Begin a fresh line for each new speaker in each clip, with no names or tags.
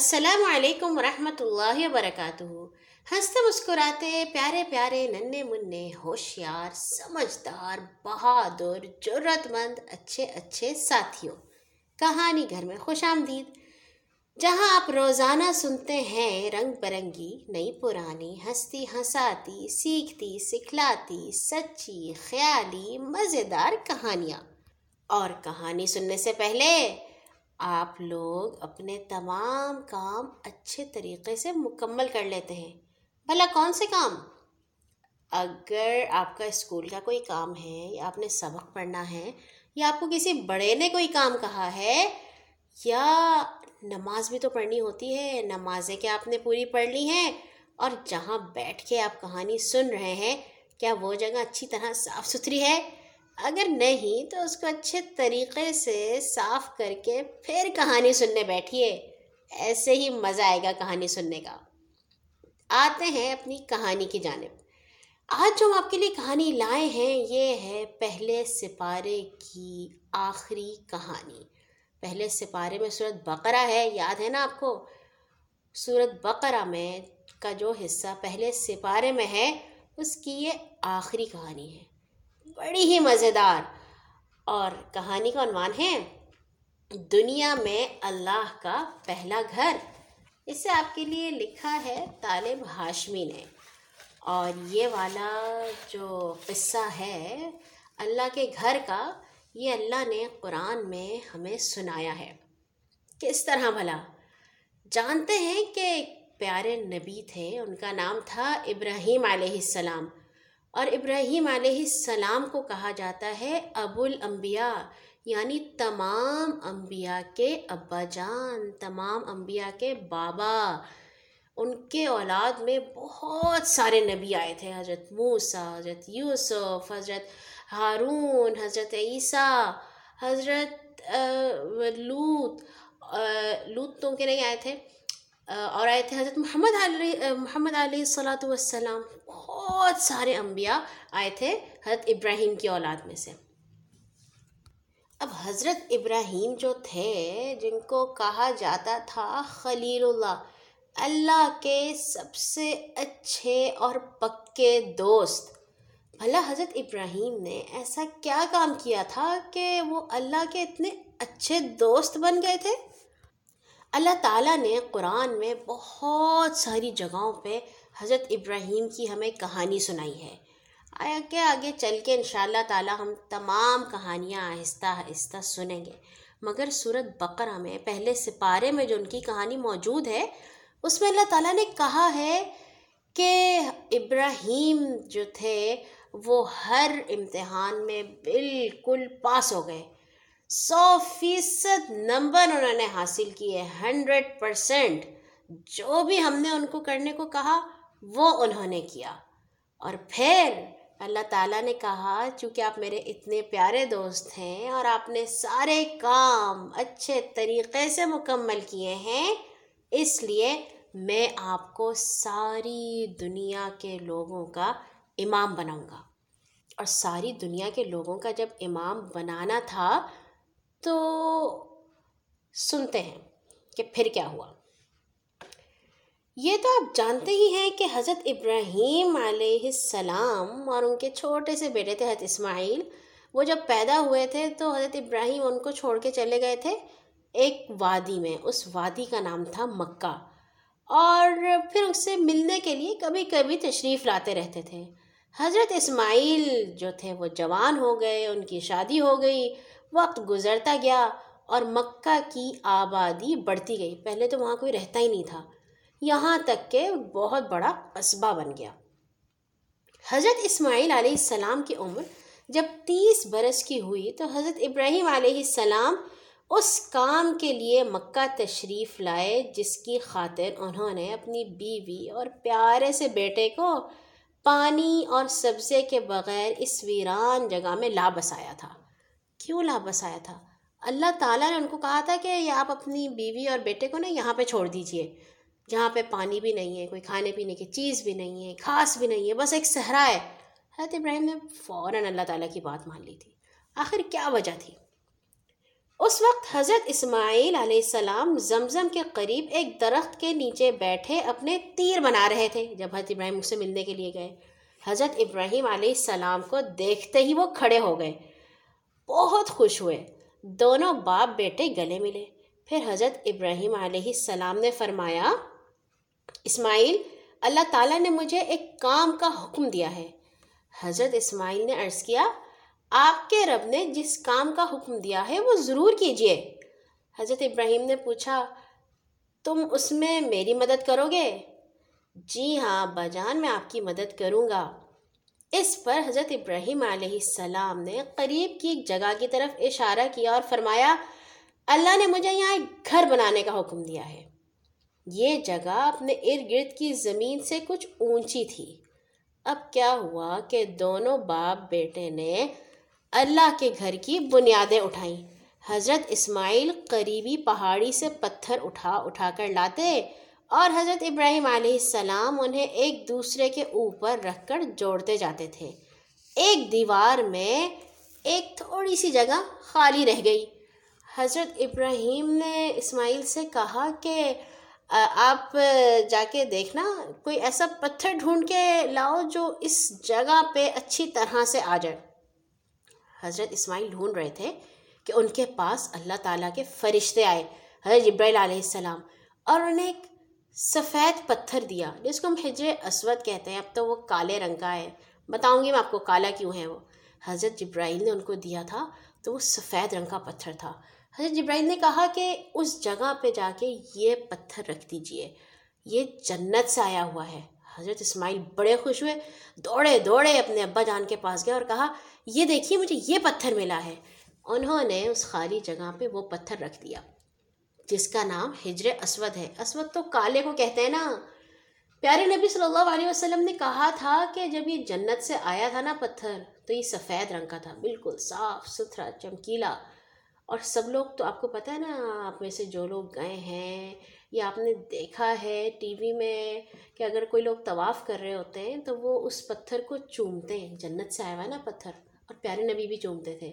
السلام علیکم ورحمۃ اللہ وبرکاتہ۔ ہنستے مسکراتے، پیارے پیارے ننے منے ہوشیار، سمجھدار، بہادر جرت مند اچھے اچھے ساتھیوں۔ کہانی گھر میں خوش آمدید۔ جہاں آپ روزانہ سنتے ہیں، رنگ برنگی، نئی پرانی، ہنستی ہنساتی، سیکھتی، سکھلاتی، سچی، خیالی، مزیدار کہانیاں۔ اور کہانی سننے سے پہلے آپ لوگ اپنے تمام کام اچھے طریقے سے مکمل کر لیتے ہیں۔ بھلا کون سے کام؟ اگر آپ کا اسکول کا کوئی کام ہے یا آپ نے سبق پڑھنا ہے یا آپ کو کسی بڑے نے کوئی کام کہا ہے یا نماز بھی تو پڑھنی ہوتی ہے، نمازیں کیا آپ نے پوری پڑھ لی ہیں؟ اور جہاں بیٹھ کے آپ کہانی سن رہے ہیں، کیا وہ جگہ اچھی طرح صاف ستھری ہے؟ اگر نہیں تو اس کو اچھے طریقے سے صاف کر کے پھر کہانی سننے بیٹھیے۔ ایسے ہی مزہ آئے گا کہانی سننے کا۔ آتے ہیں اپنی کہانی کی جانب۔ آج جو ہم آپ کے لیے کہانی لائے ہیں، یہ ہے پہلے سپارے کی آخری کہانی۔ پہلے سپارے میں صورت بقرہ ہے، یاد ہے نا آپ کو؟ صورت بقرہ میں کا جو حصہ پہلے سپارے میں ہے، اس کی یہ آخری کہانی ہے۔ بڑی ہی مزیدار اور کہانی کا عنوان ہے، دنیا میں اللہ کا پہلا گھر۔ اسے آپ کے لیے لکھا ہے طالب ہاشمی نے۔ اور یہ والا جو قصہ ہے، اللہ کے گھر کا، یہ اللہ نے قرآن میں ہمیں سنایا ہے۔ کس طرح بھلا؟ جانتے ہیں کہ پیارے نبی تھے، ان کا نام تھا ابراہیم علیہ السلام۔ اور ابراہیم علیہ السلام کو کہا جاتا ہے ابو الانبیاء یعنی تمام انبیاء کے ابا جان، تمام انبیاء کے بابا۔ ان کے اولاد میں بہت سارے نبی آئے تھے، حضرت موسیٰ، حضرت یوسف، حضرت ہارون، حضرت عیسیٰ، حضرت لوت لوت تو کے نہیں آئے تھے اور آئے تھے حضرت محمد علیہ محمد علیہ الصلاۃ والسلام۔ بہت سارے انبیاء آئے تھے حضرت ابراہیم کی اولاد میں سے۔ اب حضرت ابراہیم جو تھے، جن کو کہا جاتا تھا خلیل اللہ اللہ کے سب سے اچھے اور پکے دوست۔ بھلا حضرت ابراہیم نے ایسا کیا کام کیا تھا کہ وہ اللہ کے اتنے اچھے دوست بن گئے تھے؟ اللہ تعالیٰ نے قرآن میں بہت ساری جگہوں پہ حضرت ابراہیم کی ہمیں کہانی سنائی ہے۔ آیا کہ آگے چل کے ان شاء اللہ تعالیٰ ہم تمام کہانیاں آہستہ آہستہ سنیں گے۔ مگر صورت بقرہ میں پہلے سپارے میں جو ان کی کہانی موجود ہے، اس میں اللہ تعالیٰ نے کہا ہے کہ ابراہیم جو تھے، وہ ہر امتحان میں بالکل پاس ہو گئے۔ سو فیصد نمبر انہوں نے حاصل کیے، ہنڈریڈ پرسینٹ جو بھی ہم نے ان کو کرنے کو کہا وہ انہوں نے کیا۔ اور پھر اللہ تعالیٰ نے کہا، چونکہ آپ میرے اتنے پیارے دوست ہیں اور آپ نے سارے کام اچھے طریقے سے مکمل کیے ہیں، اس لیے میں آپ کو ساری دنیا کے لوگوں کا امام بناؤں گا۔ اور ساری دنیا کے لوگوں کا جب امام بنانا تھا تو سنتے ہیں کہ پھر کیا ہوا۔ یہ تو آپ جانتے ہی ہیں کہ حضرت ابراہیم علیہ السلام اور ان کے چھوٹے سے بیٹے تھے حضرت اسماعیل۔ وہ جب پیدا ہوئے تھے تو حضرت ابراہیم ان کو چھوڑ کے چلے گئے تھے ایک وادی میں، اس وادی کا نام تھا مکہ۔ اور پھر اس سے ملنے کے لیے کبھی کبھی تشریف لاتے رہتے تھے۔ حضرت اسماعیل جو تھے وہ جوان ہو گئے، ان کی شادی ہو گئی، وقت گزرتا گیا اور مکہ کی آبادی بڑھتی گئی۔ پہلے تو وہاں کوئی رہتا ہی نہیں تھا۔ یہاں تک کہ بہت بڑا قصبہ بن گیا۔ حضرت اسماعیل علیہ السلام کی عمر جب تیس برس کی ہوئی تو حضرت ابراہیم علیہ السلام اس کام کے لیے مکہ تشریف لائے جس کی خاطر انہوں نے اپنی بیوی اور پیارے سے بیٹے کو پانی اور سبزے کے بغیر اس ویران جگہ میں لا بسایا تھا۔ کیوں لا بسایا تھا؟ اللہ تعالیٰ نے ان کو کہا تھا کہ آپ اپنی بیوی اور بیٹے کو نا یہاں پہ چھوڑ دیجیے۔ جہاں پہ پانی بھی نہیں ہے، کوئی کھانے پینے کی چیز بھی نہیں ہے، گھاس بھی نہیں ہے، بس ایک صحرا ہے۔ حضرت ابراہیم نے فوراً اللہ تعالیٰ کی بات مان لی تھی۔ آخر کیا وجہ تھی؟ اس وقت حضرت اسماعیل علیہ السلام زمزم کے قریب ایک درخت کے نیچے بیٹھے اپنے تیر بنا رہے تھے جب حضرت ابراہیم اس سے ملنے کے لیے گئے۔ حضرت ابراہیم علیہ السلام کو دیکھتے ہی وہ کھڑے ہو گئے۔ بہت خوش ہوئے۔ دونوں باپ بیٹے گلے ملے۔ پھر حضرت ابراہیم علیہ السلام نے فرمایا اسماعیل، اللہ تعالیٰ نے مجھے ایک کام کا حکم دیا ہے۔ حضرت اسماعیل نے عرض کیا، آپ کے رب نے جس کام کا حکم دیا ہے وہ ضرور کیجیے حضرت ابراہیم نے پوچھا، تم اس میں میری مدد کرو گے؟ جی ہاں بجان میں آپ کی مدد کروں گا۔ اس پر حضرت ابراہیم علیہ السلام نے قریب کی ایک جگہ کی طرف اشارہ کیا اور فرمایا، اللہ نے مجھے یہاں ایک گھر بنانے کا حکم دیا ہے۔ یہ جگہ اپنے ارد گرد کی زمین سے کچھ اونچی تھی۔ اب کیا ہوا کہ دونوں باپ بیٹے نے اللہ کے گھر کی بنیادیں اٹھائیں۔ حضرت اسماعیل قریبی پہاڑی سے پتھر اٹھا اٹھا کر لاتے اور حضرت ابراہیم علیہ السلام انہیں ایک دوسرے کے اوپر رکھ کر جوڑتے جاتے تھے۔ ایک دیوار میں ایک تھوڑی سی جگہ خالی رہ گئی۔ حضرت ابراہیم نے اسماعیل سے کہا کہ آپ جا کے دیکھنا، کوئی ایسا پتھر ڈھونڈ کے لاؤ جو اس جگہ پہ اچھی طرح سے آ جائے۔ حضرت اسماعیل ڈھونڈ رہے تھے کہ ان کے پاس اللہ تعالیٰ کے فرشتے آئے، حضرت ابراہیل علیہ السلام، اور انہیں ایک سفید پتھر دیا، جس کو ہم ہجر اسود کہتے ہیں۔ اب تو وہ کالے رنگ کا ہے۔ بتاؤں گی میں آپ کو کالا کیوں ہے وہ۔ حضرت جبرائیل نے ان کو دیا تھا تو وہ سفید رنگ کا پتھر تھا۔ حضرت جبرائیل نے کہا کہ اس جگہ پہ جا کے یہ پتھر رکھ دیجیے، یہ جنت سے آیا ہوا ہے۔ حضرت اسماعیل بڑے خوش ہوئے، دوڑے دوڑے اپنے ابا جان کے پاس گئے اور کہا، یہ دیکھیے مجھے یہ پتھر ملا ہے۔ انہوں نے اس خالی جگہ پہ وہ پتھر رکھ دیا، جس کا نام ہجر اسود ہے۔ اسود تو کالے کو کہتے ہیں نا۔ پیارے نبی صلی اللہ علیہ وسلم نے کہا تھا کہ جب یہ جنت سے آیا تھا نا پتھر، تو یہ سفید رنگ کا تھا، بالکل صاف ستھرا، چمکیلا۔ اور سب لوگ تو آپ کو پتہ ہے نا، آپ میں سے جو لوگ گئے ہیں، یا آپ نے دیکھا ہے ٹی وی میں کہ اگر کوئی لوگ طواف کر رہے ہوتے ہیں تو وہ اس پتھر کو چومتے ہیں، جنت سے آیا ہوا ہے نا پتھر، اور پیارے نبی بھی چومتے تھے۔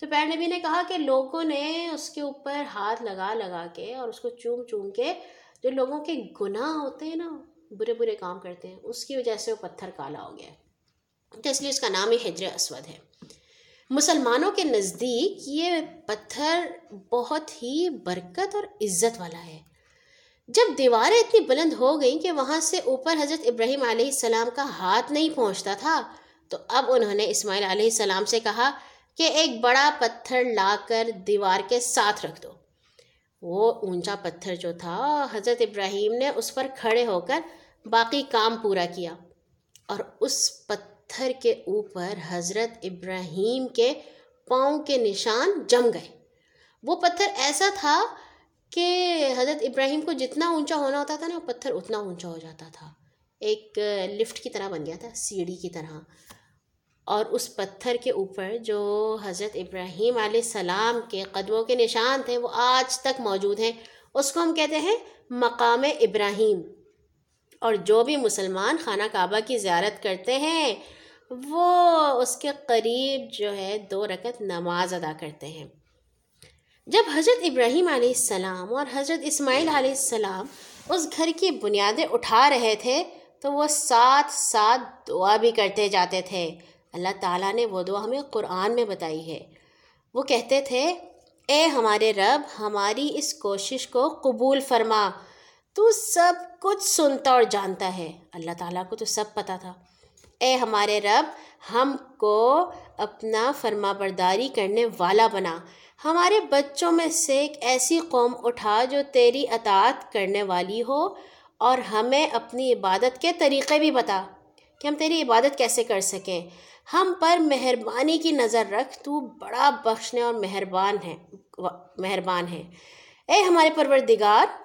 تو پیارے نبی نے کہا کہ لوگوں نے اس کے اوپر ہاتھ لگا لگا کے اور اس کو چوم چوم کے جو لوگوں کے گناہ ہوتے ہیں نا، برے برے کام کرتے ہیں، اس کی وجہ سے وہ پتھر کالا ہو گیا۔ تو اس لیے اس کا نام ہی ہجر اسود ہے۔ مسلمانوں کے نزدیک یہ پتھر بہت ہی برکت اور عزت والا ہے۔ جب دیواریں اتنی بلند ہو گئیں کہ وہاں سے اوپر حضرت ابراہیم علیہ السلام کا ہاتھ نہیں پہنچتا تھا، تو اب انہوں نے اسماعیل علیہ السلام سے کہا کہ ایک بڑا پتھر لا کر دیوار کے ساتھ رکھ دو۔ وہ اونچا پتھر جو تھا، حضرت ابراہیم نے اس پر کھڑے ہو کر باقی کام پورا کیا اور اس پتھر پتھر کے اوپر حضرت ابراہیم کے پاؤں کے نشان جم گئے۔ وہ پتھر ایسا تھا کہ حضرت ابراہیم کو جتنا اونچا ہونا ہوتا تھا نا وہ پتھر اتنا اونچا ہو جاتا تھا۔ ایک لفٹ کی طرح بن گیا تھا، سیڑھی کی طرح۔ اور اس پتھر کے اوپر جو حضرت ابراہیم علیہ السلام کے قدموں کے نشان تھے، وہ آج تک موجود ہیں۔ اس کو ہم کہتے ہیں مقام ابراہیم۔ اور جو بھی مسلمان خانہ کعبہ کی زیارت کرتے ہیں، وہ اس کے قریب جو ہے دو رکت نماز ادا کرتے ہیں۔ جب حضرت ابراہیم علیہ السلام اور حضرت اسماعیل علیہ السلام اس گھر کی بنیادیں اٹھا رہے تھے، تو وہ ساتھ ساتھ دعا بھی کرتے جاتے تھے۔ اللہ تعالیٰ نے وہ دعا ہمیں قرآن میں بتائی ہے۔ وہ کہتے تھے، اے ہمارے رب، ہماری اس کوشش کو قبول فرما۔ تو سب کچھ سنتا اور جانتا ہے۔ اللہ تعالیٰ کو تو سب پتہ تھا۔ اے ہمارے رب، ہم کو اپنا فرما برداری کرنے والا بنا۔ ہمارے بچوں میں سے ایک ایسی قوم اٹھا جو تیری اطاعت کرنے والی ہو اور ہمیں اپنی عبادت کے طریقے بھی بتا کہ ہم تیری عبادت کیسے کر سکیں۔ ہم پر مہربانی کی نظر رکھ، تو بڑا بخشنے اور مہربان ہے مہربان ہے اے ہمارے پروردگار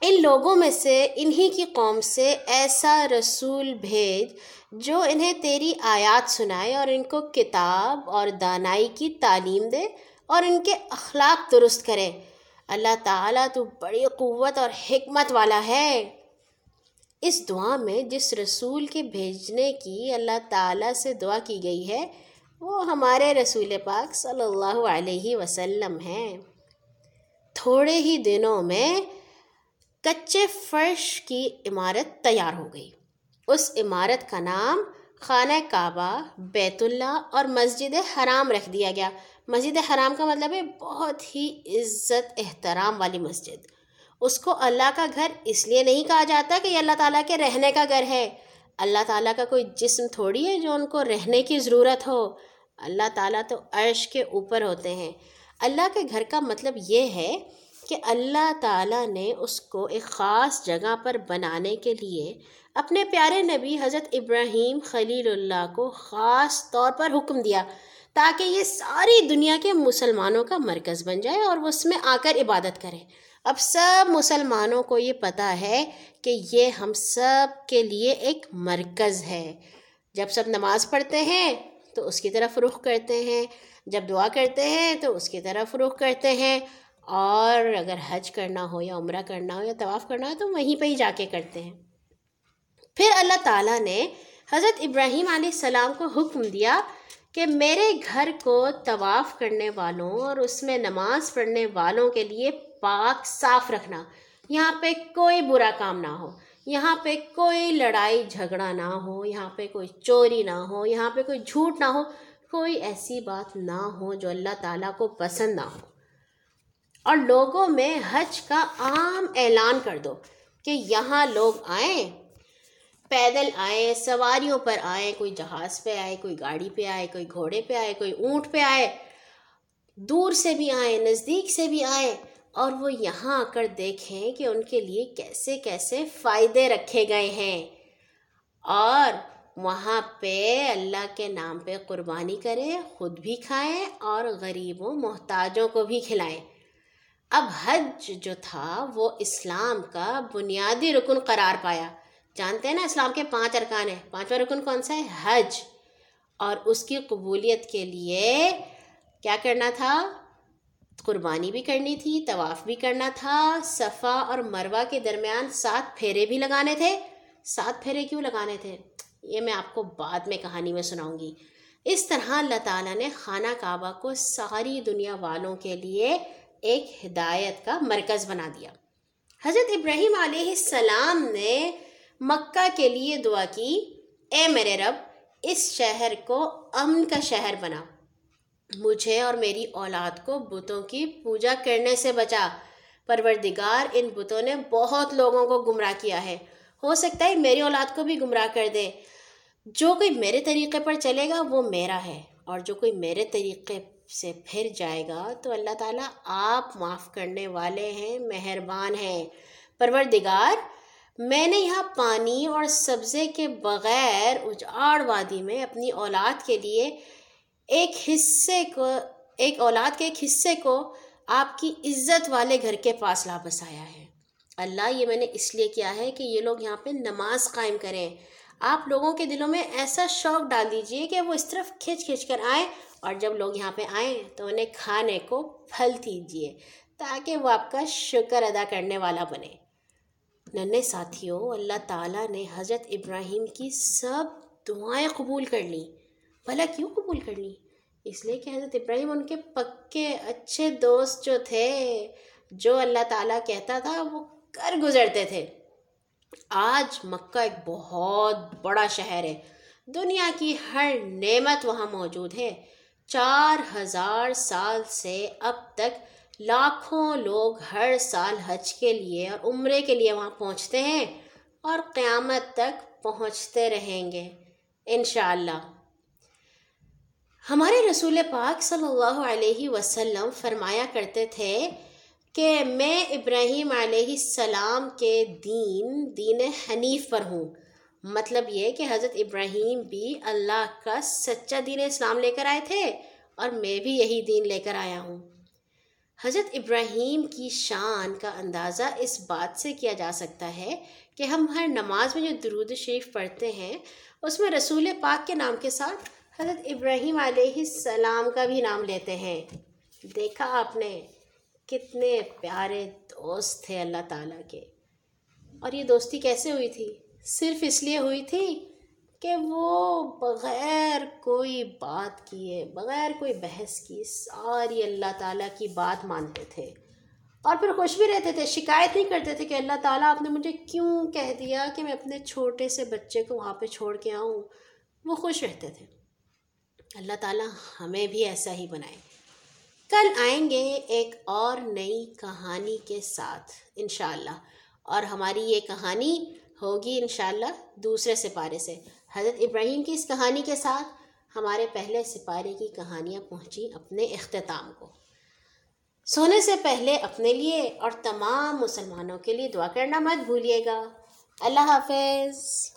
ان لوگوں میں سے، انہی کی قوم سے ایسا رسول بھیج جو انہیں تیری آیات سنائے اور ان کو کتاب اور دانائی کی تعلیم دے اور ان کے اخلاق درست کرے۔ اللہ تعالیٰ تو بڑی قوت اور حکمت والا ہے۔ اس دعا میں جس رسول کے بھیجنے کی اللہ تعالیٰ سے دعا کی گئی ہے، وہ ہمارے رسول پاک صلی اللہ علیہ وسلم ہیں۔ تھوڑے ہی دنوں میں کچے فرش کی عمارت تیار ہو گئی۔ اس عمارت کا نام خانہ کعبہ، بیت اللہ اور مسجد حرام رکھ دیا گیا۔ مسجد حرام کا مطلب ہے بہت ہی عزت، احترام والی مسجد۔ اس کو اللہ کا گھر اس لیے نہیں کہا جاتا کہ یہ اللہ تعالیٰ کے رہنے کا گھر ہے۔ اللہ تعالیٰ کا کوئی جسم تھوڑی ہے جو ان کو رہنے کی ضرورت ہو۔ اللہ تعالیٰ تو عرش کے اوپر ہوتے ہیں۔ اللہ کے گھر کا مطلب یہ ہے کہ اللہ تعالیٰ نے اس کو ایک خاص جگہ پر بنانے کے لیے اپنے پیارے نبی حضرت ابراہیم خلیل اللہ کو خاص طور پر حکم دیا تاکہ یہ ساری دنیا کے مسلمانوں کا مرکز بن جائے اور وہ اس میں آ کر عبادت کرے اب سب مسلمانوں کو یہ پتہ ہے کہ یہ ہم سب کے لیے ایک مرکز ہے۔ جب سب نماز پڑھتے ہیں تو اس کی طرف رخ کرتے ہیں، جب دعا کرتے ہیں تو اس کی طرف رخ کرتے ہیں۔ اور اگر حج کرنا ہو یا عمرہ کرنا ہو یا طواف کرنا ہو تو وہیں پہ ہی جا کے کرتے ہیں۔ پھر اللہ تعالیٰ نے حضرت ابراہیم علیہ السلام کو حکم دیا کہ میرے گھر کو طواف کرنے والوں اور اس میں نماز پڑھنے والوں کے لیے پاک صاف رکھنا۔ یہاں پہ کوئی برا کام نہ ہو۔ یہاں پہ کوئی لڑائی جھگڑا نہ ہو۔ یہاں پہ کوئی چوری نہ ہو۔ یہاں پہ کوئی جھوٹ نہ ہو۔ کوئی ایسی بات نہ ہو جو اللہ تعالیٰ کو پسند نہ ہو۔ اور لوگوں میں حج کا عام اعلان کر دو کہ یہاں لوگ آئیں، پیدل آئے سواریوں پر آئے کوئی جہاز پہ آئے، کوئی گاڑی پہ آئے، کوئی گھوڑے پہ آئے، کوئی اونٹ پہ آئے، دور سے بھی آئے نزدیک سے بھی آئے اور وہ یہاں آ کر دیکھیں کہ ان کے لیے کیسے کیسے فائدے رکھے گئے ہیں۔ اور وہاں پہ اللہ کے نام پہ قربانی کریں، خود بھی کھائیں اور غریبوں، محتاجوں کو بھی کھلائیں۔ اب حج جو تھا وہ اسلام کا بنیادی رکن قرار پایا۔ جانتے ہیں نا اسلام کے پانچ ارکان ہیں۔ پانچواں رکن کون سا ہے؟ حج۔ اور اس کی قبولیت کے لیے کیا کرنا تھا؟ قربانی بھی کرنی تھی، طواف بھی کرنا تھا۔ صفا اور مروہ کے درمیان سات پھیرے بھی لگانے تھے۔ سات پھیرے کیوں لگانے تھے؟ یہ میں آپ کو بعد میں کہانی میں سناؤں گی۔ اس طرح اللہ تعالیٰ نے خانہ کعبہ کو ساری دنیا والوں کے لیے ایک ہدایت کا مرکز بنا دیا۔ حضرت ابراہیم علیہ السلام نے مکہ کے لیے دعا کی، اے میرے رب، اس شہر کو امن کا شہر بنا۔ مجھے اور میری اولاد کو بتوں کی پوجا کرنے سے بچا۔ پروردگار، ان بتوں نے بہت لوگوں کو گمراہ کیا ہے۔ ہو سکتا ہے میری اولاد کو بھی گمراہ کر دے۔ جو کوئی میرے طریقے پر چلے گا، وہ میرا ہے، اور جو کوئی میرے طریقے سے پھر جائے گا۔ تو اللہ تعالیٰ آپ معاف کرنے والے ہیں، مہربان ہیں۔ پروردگار، میں نے یہاں پانی اور سبزے کے بغیر اجاڑ وادی میں اپنی اولاد کے لیے ایک حصے کو، ایک اولاد کے ایک حصے کو آپ کی عزت والے گھر کے پاس لا بسایا ہے۔ اللہ، یہ میں نے اس لیے کیا ہے کہ یہ لوگ یہاں پہ نماز قائم کریں۔ آپ لوگوں کے دلوں میں ایسا شوق ڈال دیجیے کہ وہ اس طرف کھنچ کھنچ کر آئیں اور جب لوگ یہاں پہ آئیں تو انہیں کھانے کو پھل دیجیے تاکہ وہ آپ کا شکر ادا کرنے والا بنے۔ ننے ساتھیوں، اللہ تعالیٰ نے حضرت ابراہیم کی سب دعائیں قبول کر لیں۔ بھلا کیوں قبول کر لیں؟ اس لیے کہ حضرت ابراہیم ان کے پکے اچھے دوست جو تھے، جو اللہ تعالیٰ کہتا تھا، وہ کر گزرتے تھے۔ آج مکہ ایک بہت بڑا شہر ہے۔ دنیا کی ہر نعمت وہاں موجود ہے۔ چار ہزار سال سے اب تک لاکھوں لوگ ہر سال حج کے لیے اور عمرے کے لیے وہاں پہنچتے ہیں اور قیامت تک پہنچتے رہیں گے، انشاءاللہ۔ ہمارے رسول پاک صلی اللہ علیہ وسلم فرمایا کرتے تھے کہ میں ابراہیم علیہ السلام کے دین دین حنیف پر ہوں۔ مطلب یہ کہ حضرت ابراہیم بھی اللہ کا سچا دین اسلام لے کر آئے تھے اور میں بھی یہی دین لے کر آیا ہوں۔ حضرت ابراہیم کی شان کا اندازہ اس بات سے کیا جا سکتا ہے کہ ہم ہر نماز میں جو درود شریف پڑھتے ہیں، اس میں رسول پاک کے نام کے ساتھ حضرت ابراہیم علیہ السلام کا بھی نام لیتے ہیں۔ دیکھا آپ نے، کتنے پیارے دوست تھے اللہ تعالیٰ کے۔ اور یہ دوستی کیسے ہوئی تھی؟ صرف اس لیے ہوئی تھی کہ وہ بغیر کوئی بات کیے، بغیر کوئی بحث کی ساری اللہ تعالیٰ کی بات مانتے تھے۔ اور پھر خوش بھی رہتے تھے، شکایت نہیں کرتے تھے کہ اللہ تعالیٰ آپ نے مجھے کیوں کہہ دیا کہ میں اپنے چھوٹے سے بچے کو وہاں پہ چھوڑ کے آؤں؟ وہ خوش رہتے تھے۔ اللہ تعالیٰ ہمیں بھی ایسا ہی بنائے۔ کل آئیں گے ایک اور نئی کہانی کے ساتھ انشاءاللہ۔ اور ہماری یہ کہانی ہوگی انشاءاللہ دوسرے سپارے سے۔ حضرت ابراہیم کی اس کہانی کے ساتھ ہمارے پہلے سپارے کی کہانیاں پہنچیں اپنے اختتام کو۔ سونے سے پہلے اپنے لیے اور تمام مسلمانوں کے لیے دعا کرنا مت بھولیے گا۔ اللہ حافظ۔